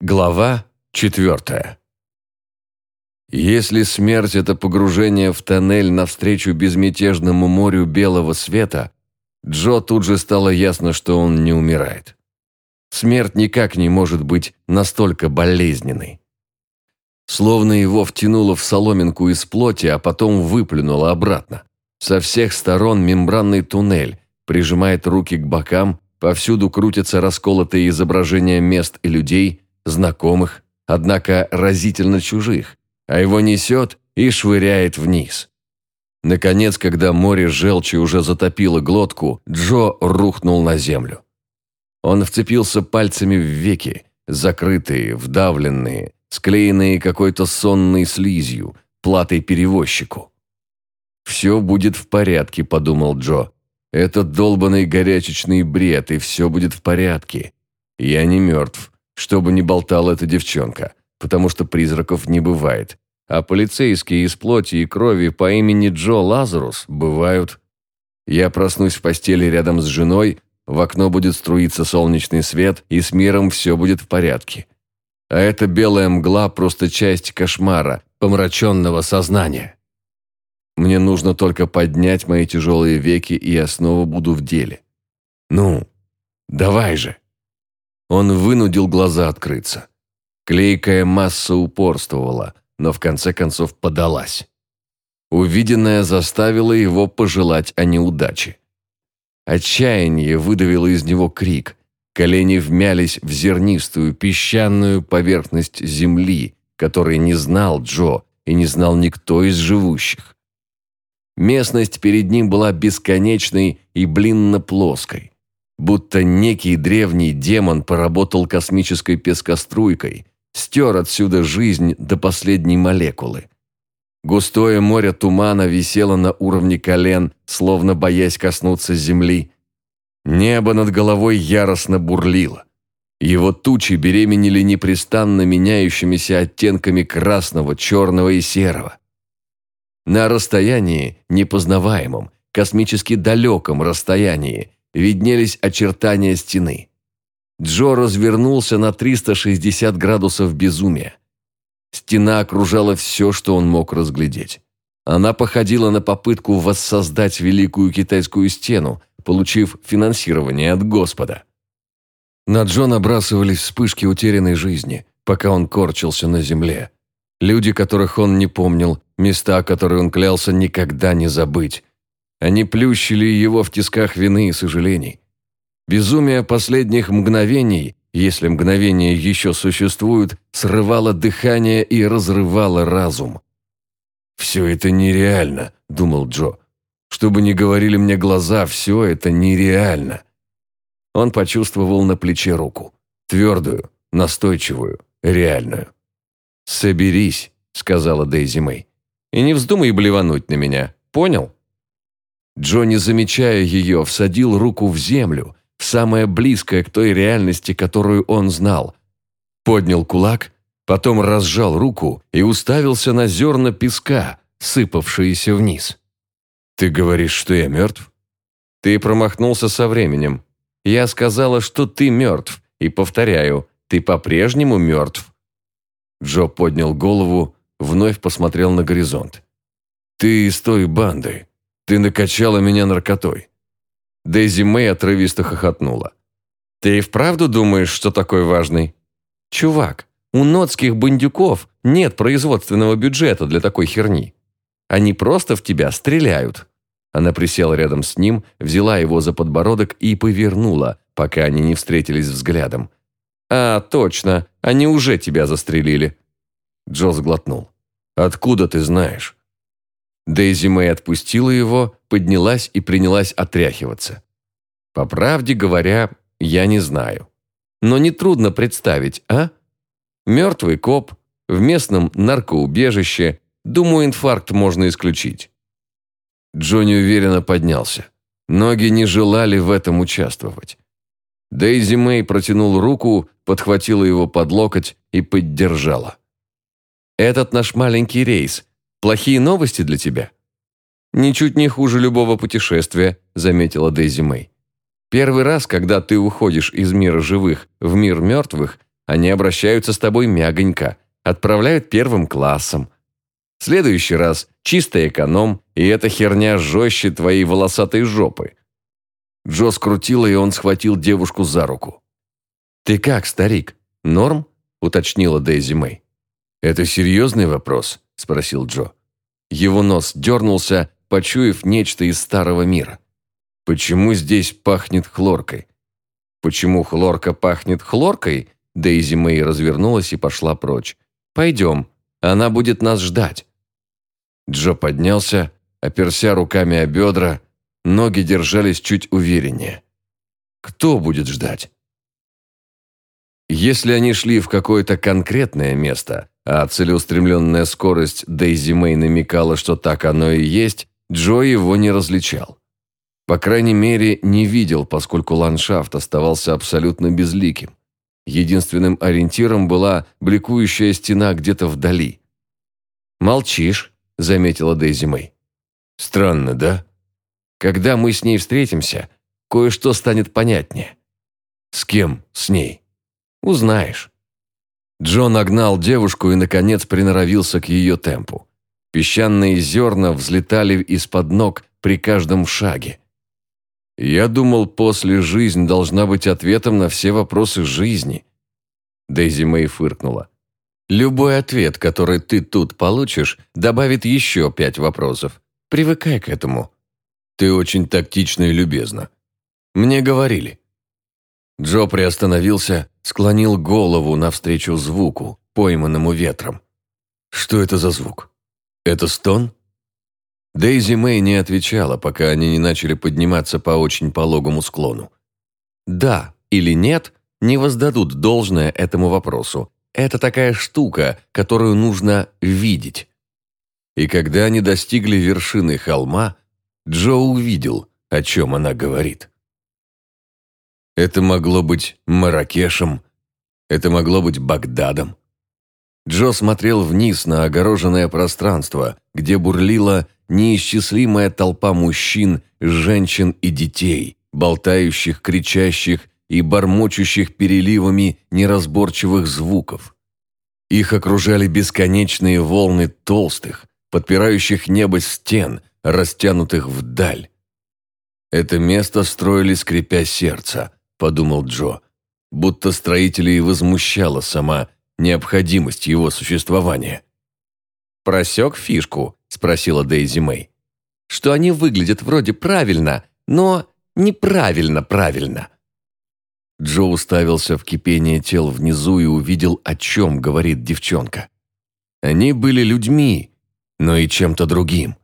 Глава четвертая. Если смерть – это погружение в тоннель навстречу безмятежному морю белого света, Джо тут же стало ясно, что он не умирает. Смерть никак не может быть настолько болезненной. Словно его втянуло в соломинку из плоти, а потом выплюнуло обратно. Со всех сторон мембранный туннель прижимает руки к бокам, повсюду крутятся расколотые изображения мест и людей – знакомых, однако разительно чужих, а его несет и швыряет вниз. Наконец, когда море желчи уже затопило глотку, Джо рухнул на землю. Он вцепился пальцами в веки, закрытые, вдавленные, склеенные какой-то сонной слизью, платой перевозчику. «Все будет в порядке», – подумал Джо. «Это долбанный горячечный бред, и все будет в порядке. Я не мертв чтобы не болтала эта девчонка, потому что призраков не бывает. А полицейские из плоти и крови по имени Джо Лазарус бывают. Я проснусь в постели рядом с женой, в окно будет струиться солнечный свет, и с миром все будет в порядке. А эта белая мгла – просто часть кошмара, помраченного сознания. Мне нужно только поднять мои тяжелые веки, и я снова буду в деле. Ну, давай же. Он вынудил глаза открыться. Клейкая масса упорствовала, но в конце концов подалась. Увиденное заставило его пожелать о неудаче. Отчаяние выдавило из него крик. Колени вмялись в зернистую, песчаную поверхность земли, которой не знал Джо и не знал никто из живущих. Местность перед ним была бесконечной и блинно-плоской будто некий древний демон поработал космической пескоструйкой, стер отсюда жизнь до последней молекулы. Густое море тумана висело на уровне колен, словно боясь коснуться земли. Небо над головой яростно бурлило. Его тучи беременели непрестанно меняющимися оттенками красного, черного и серого. На расстоянии, непознаваемом, космически далеком расстоянии, виднелись очертания стены. Джо развернулся на 360 градусов безумия. Стена окружала все, что он мог разглядеть. Она походила на попытку воссоздать Великую Китайскую стену, получив финансирование от Господа. На Джо набрасывались вспышки утерянной жизни, пока он корчился на земле. Люди, которых он не помнил, места, которые он клялся никогда не забыть, они плющили его в тисках вины и сожалений. Безумие последних мгновений, если мгновения еще существуют, срывало дыхание и разрывало разум. «Все это нереально», — думал Джо. «Что бы ни говорили мне глаза, все это нереально». Он почувствовал на плече руку. Твердую, настойчивую, реальную. «Соберись», — сказала Дейзи Мэй. «И не вздумай блевануть на меня. Понял?» Джонни, замечая ее, всадил руку в землю, в самое близкое к той реальности, которую он знал. Поднял кулак, потом разжал руку и уставился на зерна песка, сыпавшиеся вниз. «Ты говоришь, что я мертв?» «Ты промахнулся со временем. Я сказала, что ты мертв, и повторяю, ты по-прежнему мертв». Джо поднял голову, вновь посмотрел на горизонт. «Ты из той банды, ты накачала меня наркотой». Дейзи Мэй отрывисто хохотнула. «Ты и вправду думаешь, что такой важный?» «Чувак, у нотских бандюков нет производственного бюджета для такой херни. Они просто в тебя стреляют». Она присела рядом с ним, взяла его за подбородок и повернула, пока они не встретились взглядом. «А, точно, они уже тебя застрелили». Джо сглотнул. «Откуда ты знаешь?» Дейзи Мэй отпустила его, поднялась и принялась отряхиваться. По правде говоря, я не знаю. Но нетрудно представить, а? Мертвый коп в местном наркоубежище, думаю, инфаркт можно исключить. Джонни уверенно поднялся. Ноги не желали в этом участвовать. Дейзи Мэй протянул руку, подхватила его под локоть и поддержала. «Этот наш маленький рейс Плохие новости для тебя?» «Ничуть не хуже любого путешествия», – заметила Дейзи Мэй. «Первый раз, когда ты уходишь из мира живых в мир мертвых, они обращаются с тобой мягонько, отправляют первым классом. Следующий раз чистый эконом, и эта херня жестче твоей волосатой жопы. Джо скрутила, и он схватил девушку за руку. «Ты как, старик? Норм?» – уточнила Дейзи Мэй. «Это серьезный вопрос?» – спросил Джо. Его нос дернулся, почуяв нечто из старого мира. «Почему здесь пахнет хлоркой?» «Почему хлорка пахнет хлоркой?» Дейзи Мэй развернулась и пошла прочь. «Пойдем, она будет нас ждать». Джо поднялся, оперся руками о бедра, ноги держались чуть увереннее. «Кто будет ждать?» Если они шли в какое-то конкретное место, а целеустремленная скорость Дейзи Мэй намекала, что так оно и есть, Джо его не различал. По крайней мере, не видел, поскольку ландшафт оставался абсолютно безликим. Единственным ориентиром была бликующая стена где-то вдали. «Молчишь», — заметила Дейзи Мэй. «Странно, да? Когда мы с ней встретимся, кое-что станет понятнее». «С кем с ней?» «Узнаешь». Джон нагнал девушку и, наконец, приноровился к ее темпу. Песчаные зерна взлетали из-под ног при каждом шаге. Я думал, после жизнь должна быть ответом на все вопросы жизни. Дейзи Мэй фыркнула. Любой ответ, который ты тут получишь, добавит еще пять вопросов. Привыкай к этому. Ты очень тактична и любезна. Мне говорили. Джо приостановился, склонил голову навстречу звуку, пойманному ветром. Что это за звук? Это стон? Дейзи Мэй не отвечала, пока они не начали подниматься по очень пологому склону. «Да» или «нет» не воздадут должное этому вопросу. Это такая штука, которую нужно видеть. И когда они достигли вершины холма, Джо увидел, о чем она говорит. Это могло быть Маракешем, это могло быть Багдадом. Джо смотрел вниз на огороженное пространство, где бурлила неисчислимая толпа мужчин, женщин и детей, болтающих, кричащих и бормочущих переливами неразборчивых звуков. Их окружали бесконечные волны толстых, подпирающих небо стен, растянутых вдаль. «Это место строили, скрипя сердце», — подумал Джо, будто строителей возмущала сама необходимость его существования. «Просек фишку?» – спросила Дейзи Мэй. «Что они выглядят вроде правильно, но неправильно правильно». Джо уставился в кипение тел внизу и увидел, о чем говорит девчонка. Они были людьми, но и чем-то другим.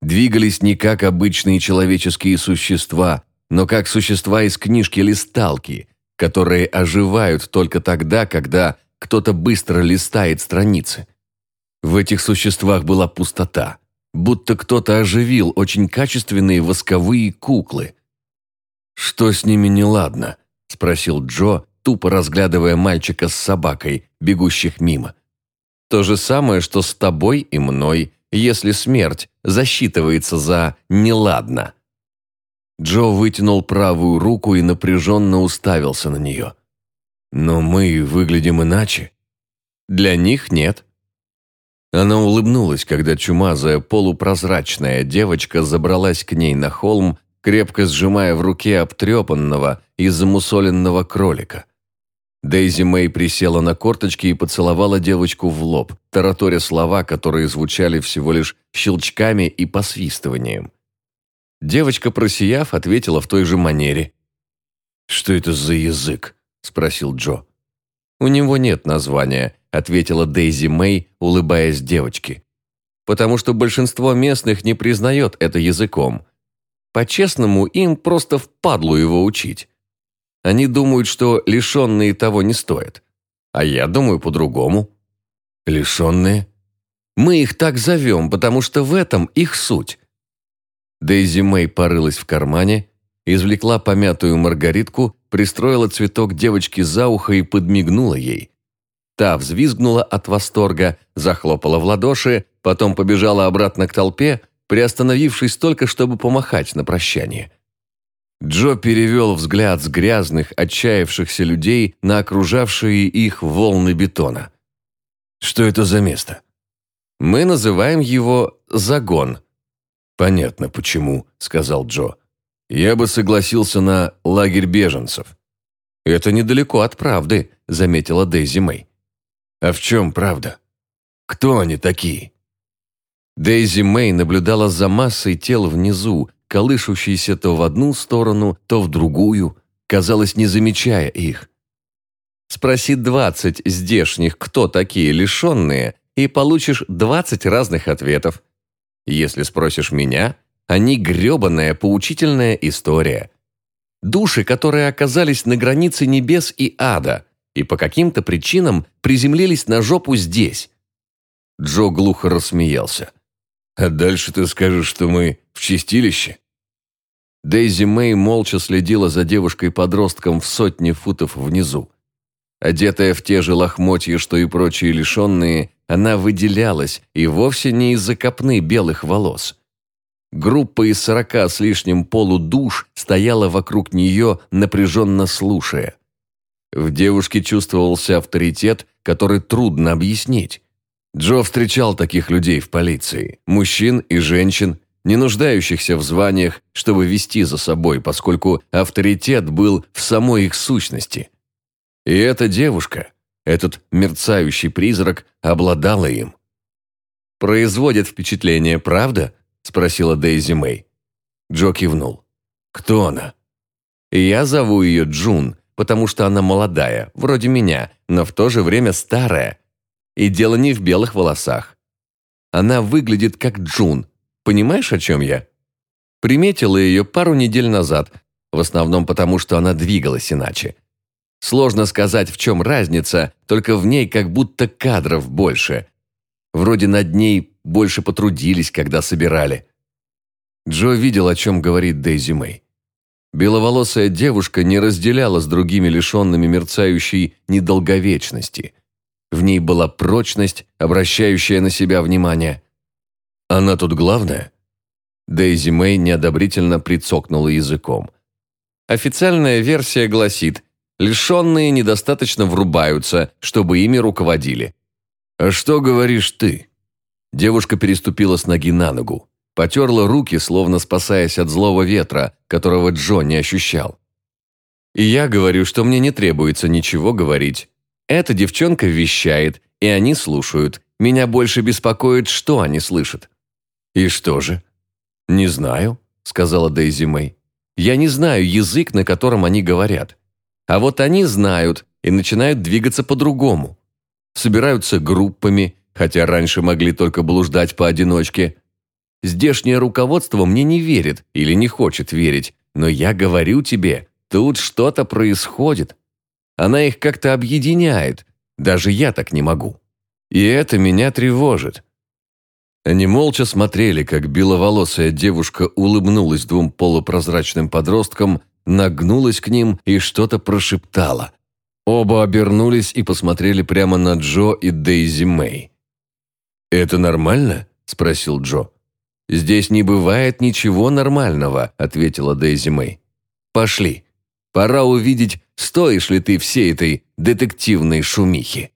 Двигались не как обычные человеческие существа, но как существа из книжки листалки, которые оживают только тогда, когда кто-то быстро листает страницы. В этих существах была пустота, будто кто-то оживил очень качественные восковые куклы. «Что с ними неладно?» – спросил Джо, тупо разглядывая мальчика с собакой, бегущих мимо. «То же самое, что с тобой и мной, если смерть засчитывается за «неладно». Джо вытянул правую руку и напряженно уставился на нее. «Но мы выглядим иначе». «Для них нет». Она улыбнулась, когда чумазая полупрозрачная девочка забралась к ней на холм, крепко сжимая в руке обтрепанного и замусоленного кролика. Дейзи Мэй присела на корточки и поцеловала девочку в лоб, тараторя слова, которые звучали всего лишь щелчками и посвистыванием. Девочка, просияв, ответила в той же манере. «Что это за язык?» – спросил Джо. «У него нет названия», – ответила Дейзи Мэй, улыбаясь девочке. «Потому что большинство местных не признает это языком. По-честному, им просто впадлу его учить. Они думают, что лишенные того не стоят. А я думаю по-другому». «Лишенные?» «Мы их так зовем, потому что в этом их суть». Дейзи Мэй порылась в кармане, извлекла помятую маргаритку, пристроила цветок девочки за ухо и подмигнула ей. Та взвизгнула от восторга, захлопала в ладоши, потом побежала обратно к толпе, приостановившись только, чтобы помахать на прощание. Джо перевел взгляд с грязных, отчаявшихся людей на окружавшие их волны бетона. «Что это за место?» «Мы называем его «загон». «Понятно, почему», — сказал Джо. «Я бы согласился на лагерь беженцев». «Это недалеко от правды», — заметила Дейзи Мэй. «А в чем правда? Кто они такие?» Дейзи Мэй наблюдала за массой тел внизу, колышущейся то в одну сторону, то в другую, казалось, не замечая их. Спроси двадцать здешних, кто такие лишенные, и получишь двадцать разных ответов. Если спросишь меня, они гребаная поучительная история. Души, которые оказались на границе небес и ада, и по каким-то причинам приземлились на жопу здесь. Джо глухо рассмеялся. А дальше ты скажешь, что мы в чистилище?» Дейзи Мэй молча следила за девушкой-подростком в сотне футов внизу. Одетая в те же лохмотья, что и прочие лишенные, она выделялась и вовсе не из-за копны белых волос. Группа из сорока с лишним полудуш стояла вокруг нее, напряженно слушая. В девушке чувствовался авторитет, который трудно объяснить. Джо встречал таких людей в полиции, мужчин и женщин, не нуждающихся в званиях, чтобы вести за собой, поскольку авторитет был в самой их сущности. И эта девушка, этот мерцающий призрак, обладала им. «Производит впечатление, правда?» – спросила Дейзи Мэй. Джо кивнул. «Кто она?» «Я зову ее Джун, потому что она молодая, вроде меня, но в то же время старая, и дело не в белых волосах. Она выглядит как Джун. Понимаешь, о чем я? Приметила ее пару недель назад, в основном потому, что она двигалась иначе. Сложно сказать, в чем разница, только в ней как будто кадров больше. Вроде над ней больше потрудились, когда собирали. Джо видел, о чем говорит Дейзи Мэй. Беловолосая девушка не разделяла с другими лишенными мерцающей недолговечности – в ней была прочность, обращающая на себя внимание. «Она тут главная?» Дейзи Мэй неодобрительно прицокнула языком. Официальная версия гласит, лишенные недостаточно врубаются, чтобы ими руководили. «А что говоришь ты?» Девушка переступила с ноги на ногу, потерла руки, словно спасаясь от злого ветра, которого Джо не ощущал. «И я говорю, что мне не требуется ничего говорить. Эта девчонка вещает, и они слушают. Меня больше беспокоит, что они слышат». «И что же?» «Не знаю», — сказала Дейзи Мэй. «Я не знаю язык, на котором они говорят. А вот они знают и начинают двигаться по-другому. Собираются группами, хотя раньше могли только блуждать поодиночке. Здешнее руководство мне не верит или не хочет верить, но я говорю тебе, тут что-то происходит. Она их как-то объединяет. Даже я так не могу. И это меня тревожит. Они молча смотрели, как беловолосая девушка улыбнулась двум полупрозрачным подросткам, нагнулась к ним и что-то прошептала. Оба обернулись и посмотрели прямо на Джо и Дейзи Мэй. «Это нормально?» – спросил Джо. «Здесь не бывает ничего нормального», – ответила Дейзи Мэй. «Пошли». Пора увидеть, стоишь ли ты всей этой детективной шумихи.